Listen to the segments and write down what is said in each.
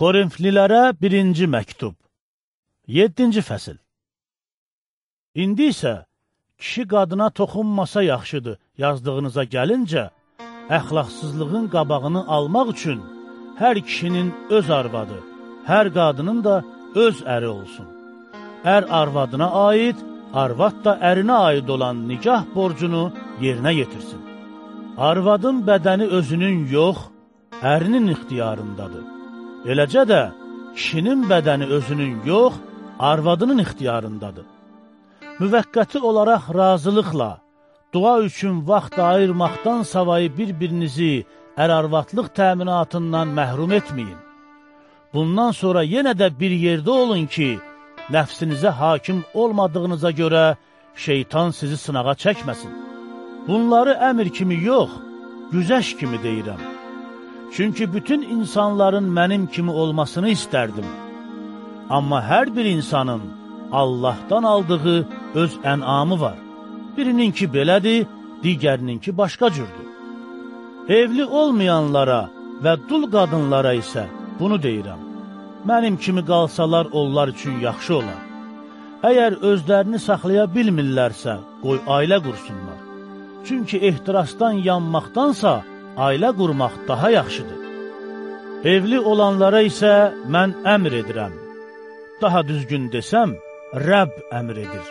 Korinflilərə birinci məktub 7-ci fəsil İndi isə kişi qadına toxunmasa yaxşıdır yazdığınıza gəlincə, əxlaqsızlığın qabağını almaq üçün hər kişinin öz arvadı, hər qadının da öz əri olsun. Ər arvadına aid, arvad da ərinə aid olan nikah borcunu yerinə yetirsin. Arvadın bədəni özünün yox, ərinin ixtiyarındadır. Eləcə də kişinin bədəni özünün yox, arvadının ixtiyarındadır. Müvəqqəti olaraq razılıqla, dua üçün vaxt ayırmaqdan savayı bir-birinizi ər-arvadlıq təminatından məhrum etməyin. Bundan sonra yenə də bir yerdə olun ki, nəfsinizə hakim olmadığınıza görə şeytan sizi sınağa çəkməsin. Bunları əmr kimi yox, güzəş kimi deyirəm. Çünki bütün insanların mənim kimi olmasını istərdim. Amma hər bir insanın Allahdan aldığı öz ənamı var. Birininki belədir, digərininki başqa cürdür. Evli olmayanlara və dul qadınlara isə bunu deyirəm. Mənim kimi qalsalar onlar üçün yaxşı olar. Əgər özlərini saxlaya bilmirlərsə, qoy ailə qursunlar. Çünki ehtirasdan yanmaqdansa, ailə qurmaq daha yaxşıdır. Evli olanlara isə mən əmr edirəm. Daha düzgün desəm, Rəbb əmr edir.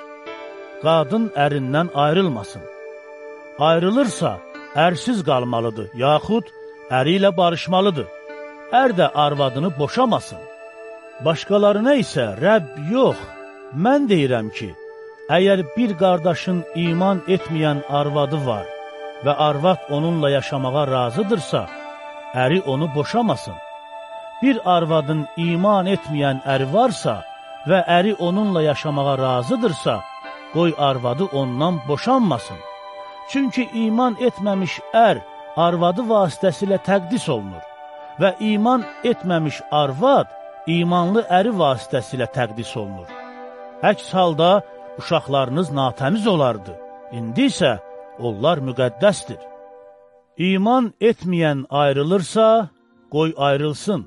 Qadın ərindən ayrılmasın. Ayrılırsa, ərsiz qalmalıdır, yaxud əri ilə barışmalıdır. Ər də arvadını boşamasın. Başqalarına isə Rəbb yox, mən deyirəm ki, əgər bir qardaşın iman etməyən arvadı var və arvad onunla yaşamağa razıdırsa, əri onu boşamasın. Bir arvadın iman etməyən əri varsa və əri onunla yaşamağa razıdırsa, qoy arvadı ondan boşanmasın. Çünki iman etməmiş ər arvadı vasitəsilə təqdis olunur və iman etməmiş arvad imanlı əri vasitəsilə təqdis olunur. Əks halda uşaqlarınız natəmiz olardı, indi isə onlar müqəddəsdir. İman etməyən ayrılırsa, qoy ayrılsın.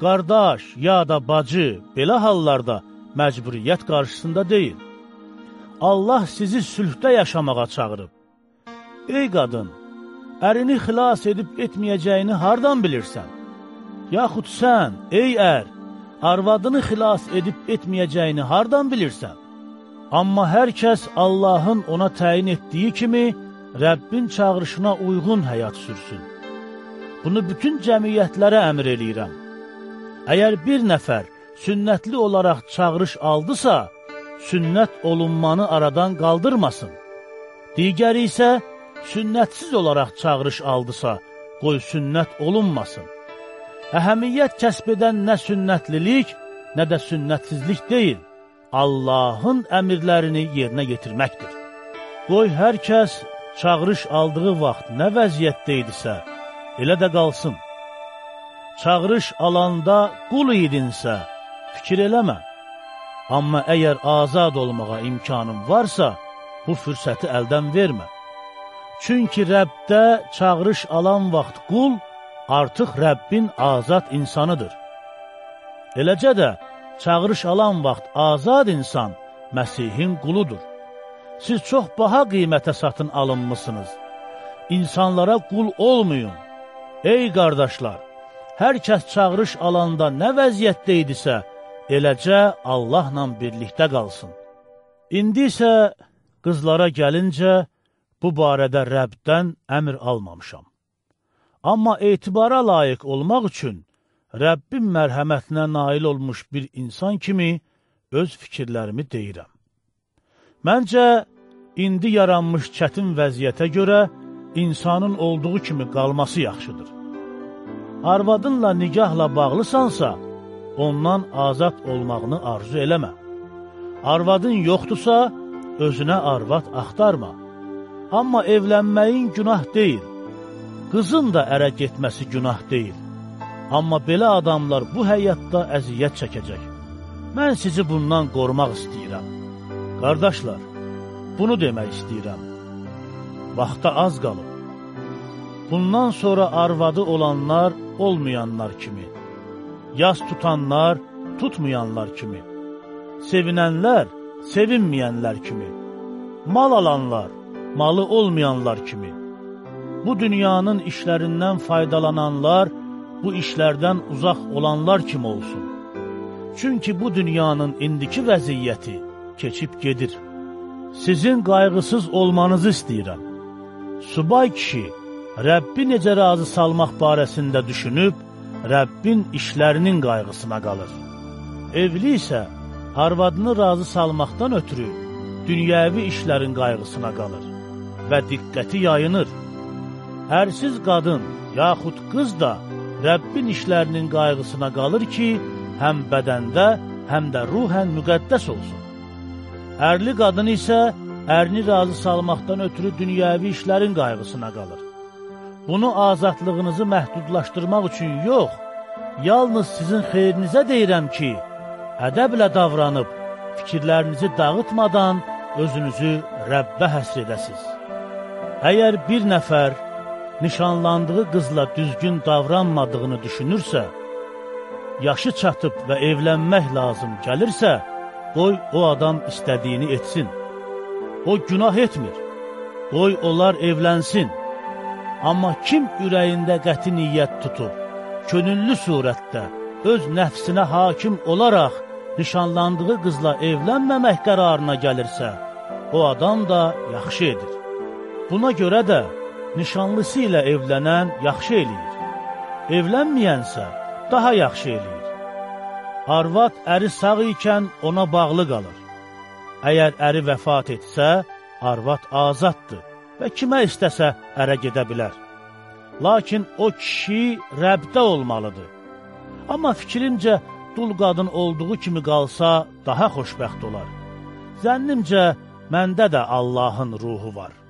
Qardaş ya da bacı belə hallarda məcburiyyət qarşısında deyil. Allah sizi sülhdə yaşamağa çağırıb. Ey qadın, ərini xilas edib etməyəcəyini hardan bilirsən? Yaxud sən, ey ər, arvadını xilas edib etməyəcəyini hardan bilirsən? Amma hər kəs Allahın ona təyin etdiyi kimi Rəbbin çağırışına uyğun həyat sürsün. Bunu bütün cəmiyyətlərə əmr eləyirəm. Əgər bir nəfər sünnətli olaraq çağırış aldısa, sünnət olunmanı aradan qaldırmasın. Digəri isə sünnətsiz olaraq çağırış aldısa, qoy sünnət olunmasın. Əhəmiyyət kəsb edən nə sünnətlilik, nə də sünnətsizlik deyil, Allahın əmirlərini yerinə yetirməkdir. Qoy hər kəs çağırış aldığı vaxt nə vəziyyətdə idisə, elə də qalsın. Çağırış alanda qul idinsə, fikir eləmə. Amma əgər azad olmağa imkanın varsa, bu fürsəti əldən vermə. Çünki Rəbdə çağırış alan vaxt qul artıq Rəbbin azad insanıdır. Eləcə də çağırış alan vaxt azad insan Məsihin quludur. Siz çox baha qiymətə satın alınmısınız. İnsanlara qul olmayın. Ey qardaşlar, hər kəs çağırış alanda nə vəziyyətdə idisə, eləcə Allahla birlikdə qalsın. İndi isə qızlara gəlincə, bu barədə Rəbdən əmr almamışam. Amma etibara layiq olmaq üçün Rəbbin mərhəmətinə nail olmuş bir insan kimi öz fikirlərimi deyirəm. Məncə, indi yaranmış çətin vəziyyətə görə insanın olduğu kimi qalması yaxşıdır. Arvadınla nigahla bağlısansa, ondan azad olmağını arzu eləmə. Arvadın yoxdursa, özünə arvad axtarma. Amma evlənməyin günah deyil, qızın da ərə getməsi günah deyil. Amma belə adamlar bu həyatda əziyyət çəkəcək. Mən sizi bundan qorumaq istəyirəm. Qardaşlar, bunu demək istəyirəm. Vaxta az qalıb. Bundan sonra arvadı olanlar olmayanlar kimi yas tutanlar tutmayanlar kimi, sevinənlər sevinməyənlər kimi, mal alanlar malı olmayanlar kimi, bu dünyanın işlərindən faydalananlar bu işlərdən uzaq olanlar kimi olsun. Çünki bu dünyanın indiki vəziyyəti keçib gedir. Sizin qayğısız olmanızı istəyirəm. Subay kişi Rəbbi necə razı salmaq barəsində düşünüb, Rəbbin işlərinin qayğısına qalır. Evli isə arvadını razı salmaqdan ötürü dünyəvi işlərin qayğısına qalır və diqqəti yayınır. Ərsiz qadın, yaxud qız da Rəbbin işlərinin qayğısına qalır ki, həm bədəndə, həm də ruhən müqəddəs olsun. Ərli qadın isə ərini razı salmaqdan ötürü dünyəvi işlərin qayğısına qalır. Bunu azadlığınızı məhdudlaşdırmaq üçün yox, yalnız sizin xeyrinizə deyirəm ki, ədəblə davranıb, fikirlərinizi dağıtmadan özünüzü Rəbbə həsr edəsiz. Əgər bir nəfər nişanlandığı qızla düzgün davranmadığını düşünürsə, yaşı çatıb və evlənmək lazım gəlirsə, qoy o adam istədiyini etsin. O günah etmir, qoy onlar evlənsin. Amma kim ürəyində qəti niyyət tutub, könüllü surətdə, öz nəfsinə hakim olaraq nişanlandığı qızla evlənməmək qərarına gəlirsə, o adam da yaxşı edir. Buna görə də nişanlısı ilə evlənən yaxşı eləyir. Evlənməyənsə daha yaxşı eləyir. Arvad əri sağ ikən ona bağlı qalır. Əgər əri vəfat etsə, arvad azaddır və kimə istəsə ərə gedə bilər. Lakin o kişi Rəbdə olmalıdır. Amma fikrimcə, dul qadın olduğu kimi qalsa daha xoşbəxt olar. Zənnimcə, məndə də Allahın ruhu var.